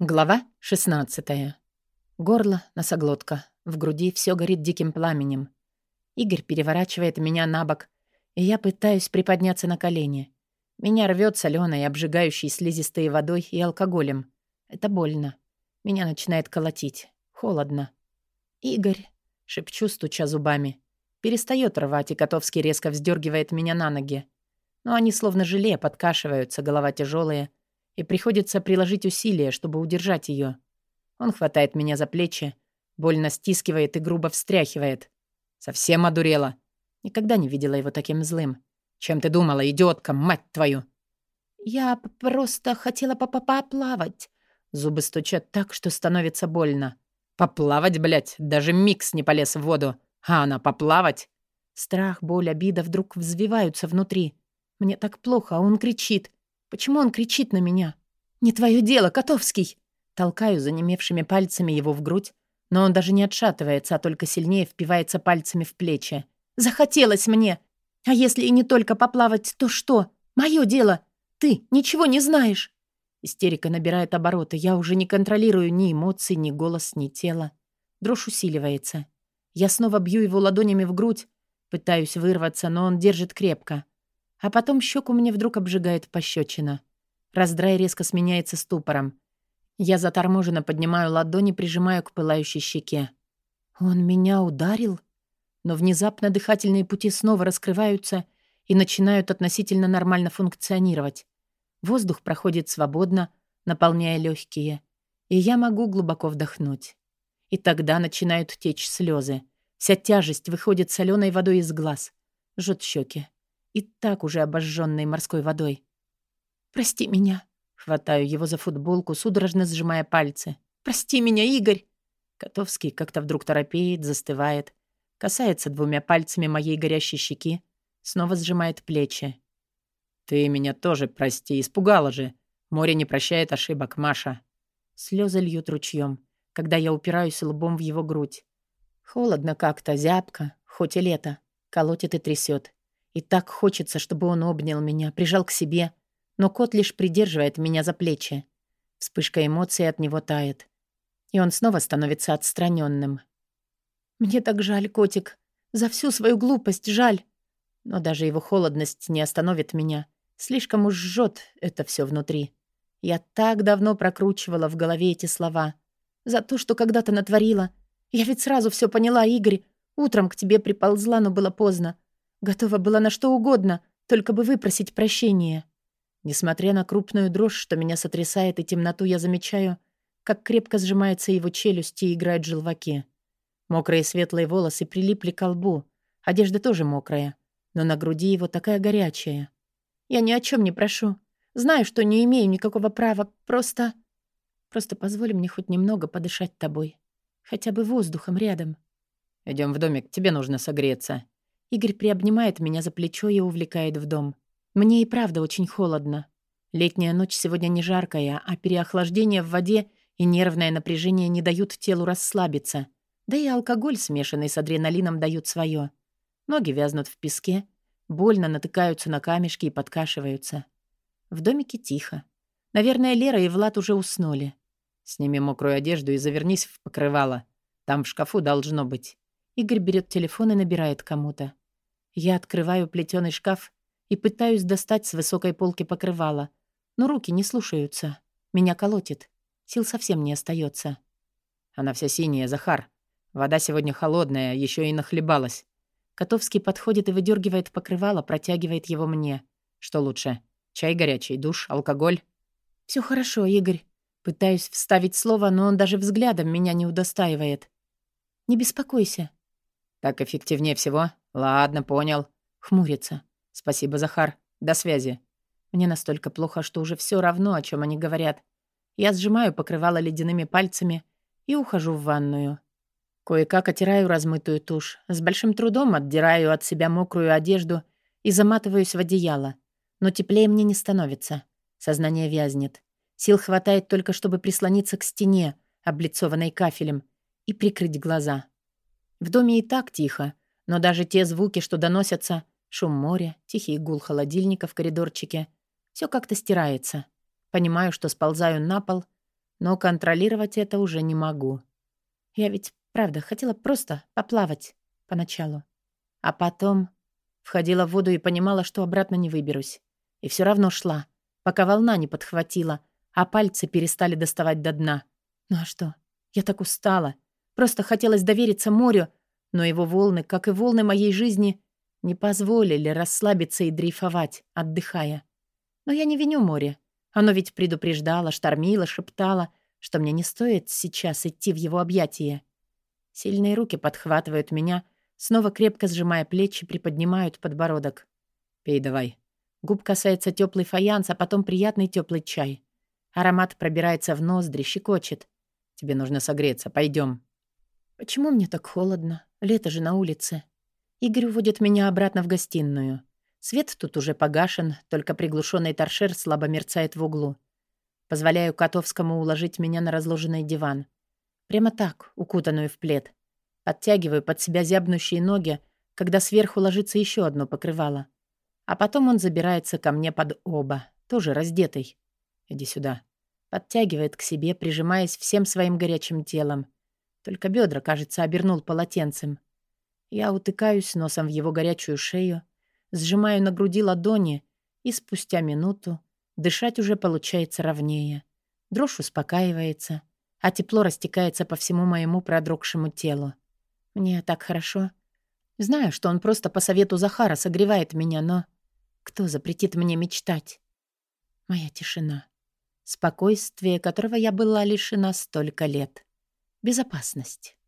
Глава 16. Горло, носоглотка. В груди все горит диким пламенем. Игорь переворачивает меня на бок, и я пытаюсь приподняться на колени. Меня рвет соленой, обжигающей слизистой водой и алкоголем. Это больно. Меня начинает колотить. Холодно. «Игорь», — шепчу, стуча зубами. Перестает рвать, и Котовский резко вздергивает меня на ноги. Но они словно желе подкашиваются, голова тяжелая — и приходится приложить усилия, чтобы удержать ее. Он хватает меня за плечи, больно стискивает и грубо встряхивает. Совсем одурела. Никогда не видела его таким злым. Чем ты думала, идиотка, мать твою? Я просто хотела по поплавать. Зубы стучат так, что становится больно. Поплавать, блядь, даже Микс не полез в воду. А она поплавать? Страх, боль, обида вдруг взвиваются внутри. Мне так плохо, а он кричит. Почему он кричит на меня? «Не твое дело, Котовский!» Толкаю занемевшими пальцами его в грудь, но он даже не отшатывается, а только сильнее впивается пальцами в плечи. «Захотелось мне! А если и не только поплавать, то что? Мое дело! Ты ничего не знаешь!» Истерика набирает обороты. Я уже не контролирую ни эмоций, ни голос, ни тело. Дрожь усиливается. Я снова бью его ладонями в грудь, пытаюсь вырваться, но он держит крепко. А потом щеку мне вдруг обжигает пощечина. Раздрай резко сменяется ступором. Я заторможенно поднимаю ладони, прижимаю к пылающей щеке. «Он меня ударил?» Но внезапно дыхательные пути снова раскрываются и начинают относительно нормально функционировать. Воздух проходит свободно, наполняя легкие, и я могу глубоко вдохнуть. И тогда начинают течь слезы. Вся тяжесть выходит соленой водой из глаз. Жжет щеки и так уже обожженной морской водой. «Прости меня!» Хватаю его за футболку, судорожно сжимая пальцы. «Прости меня, Игорь!» Котовский как-то вдруг торопеет, застывает, касается двумя пальцами моей горящей щеки, снова сжимает плечи. «Ты меня тоже прости, испугала же. Море не прощает ошибок, Маша». Слезы льют ручьем, когда я упираюсь лбом в его грудь. Холодно как-то, зябко, хоть и лето. Колотит и трясет. И так хочется, чтобы он обнял меня, прижал к себе. Но кот лишь придерживает меня за плечи. Вспышка эмоций от него тает. И он снова становится отстраненным. «Мне так жаль, котик. За всю свою глупость жаль». Но даже его холодность не остановит меня. Слишком уж жжет это все внутри. Я так давно прокручивала в голове эти слова. За то, что когда-то натворила. Я ведь сразу все поняла, Игорь. Утром к тебе приползла, но было поздно. Готова была на что угодно, только бы выпросить прощения. Несмотря на крупную дрожь, что меня сотрясает, и темноту, я замечаю, как крепко сжимается его челюсть и играют желваки. Мокрые светлые волосы прилипли к лбу. Одежда тоже мокрая, но на груди его такая горячая. Я ни о чем не прошу. Знаю, что не имею никакого права. Просто... Просто позволь мне хоть немного подышать тобой. Хотя бы воздухом рядом. Идем в домик, тебе нужно согреться. Игорь приобнимает меня за плечо и увлекает в дом. Мне и правда очень холодно. Летняя ночь сегодня не жаркая, а переохлаждение в воде и нервное напряжение не дают телу расслабиться. Да и алкоголь, смешанный с адреналином, дают свое. Ноги вязнут в песке, больно натыкаются на камешки и подкашиваются. В домике тихо. Наверное, Лера и Влад уже уснули. Сними мокрую одежду и завернись в покрывало. Там в шкафу должно быть. Игорь берет телефон и набирает кому-то. Я открываю плетеный шкаф и пытаюсь достать с высокой полки покрывало, но руки не слушаются. Меня колотит. Сил совсем не остается. Она вся синяя, Захар. Вода сегодня холодная, еще и нахлебалась. Котовский подходит и выдергивает покрывало, протягивает его мне. Что лучше? Чай горячий, душ, алкоголь? Все хорошо, Игорь. Пытаюсь вставить слово, но он даже взглядом меня не удостаивает. Не беспокойся. «Так эффективнее всего? Ладно, понял». Хмурится. «Спасибо, Захар. До связи». Мне настолько плохо, что уже все равно, о чем они говорят. Я сжимаю покрывало ледяными пальцами и ухожу в ванную. Кое-как отираю размытую тушь, с большим трудом отдираю от себя мокрую одежду и заматываюсь в одеяло. Но теплее мне не становится. Сознание вязнет. Сил хватает только, чтобы прислониться к стене, облицованной кафелем, и прикрыть глаза. В доме и так тихо, но даже те звуки, что доносятся, шум моря, тихий гул холодильника в коридорчике, все как-то стирается. Понимаю, что сползаю на пол, но контролировать это уже не могу. Я ведь, правда, хотела просто поплавать поначалу. А потом входила в воду и понимала, что обратно не выберусь. И все равно шла, пока волна не подхватила, а пальцы перестали доставать до дна. Ну а что? Я так устала. Просто хотелось довериться морю, но его волны, как и волны моей жизни, не позволили расслабиться и дрейфовать, отдыхая. Но я не виню море. Оно ведь предупреждало, штормило, шептало, что мне не стоит сейчас идти в его объятия. Сильные руки подхватывают меня, снова крепко сжимая плечи, приподнимают подбородок. «Пей давай». Губ касается теплый фаянс, а потом приятный теплый чай. Аромат пробирается в ноздри, щекочет. «Тебе нужно согреться. Пойдем. «Почему мне так холодно? Лето же на улице». Игорь уводит меня обратно в гостиную. Свет тут уже погашен, только приглушенный торшер слабо мерцает в углу. Позволяю Котовскому уложить меня на разложенный диван. Прямо так, укутанную в плед. Подтягиваю под себя зябнущие ноги, когда сверху ложится еще одно покрывало. А потом он забирается ко мне под оба, тоже раздетый. Иди сюда. Подтягивает к себе, прижимаясь всем своим горячим телом. Только бедра, кажется, обернул полотенцем. Я утыкаюсь носом в его горячую шею, сжимаю на груди ладони, и спустя минуту дышать уже получается ровнее. Дрожь успокаивается, а тепло растекается по всему моему продрогшему телу. Мне так хорошо. Знаю, что он просто по совету Захара согревает меня, но кто запретит мне мечтать? Моя тишина. Спокойствие, которого я была лишена столько лет. Безопасность.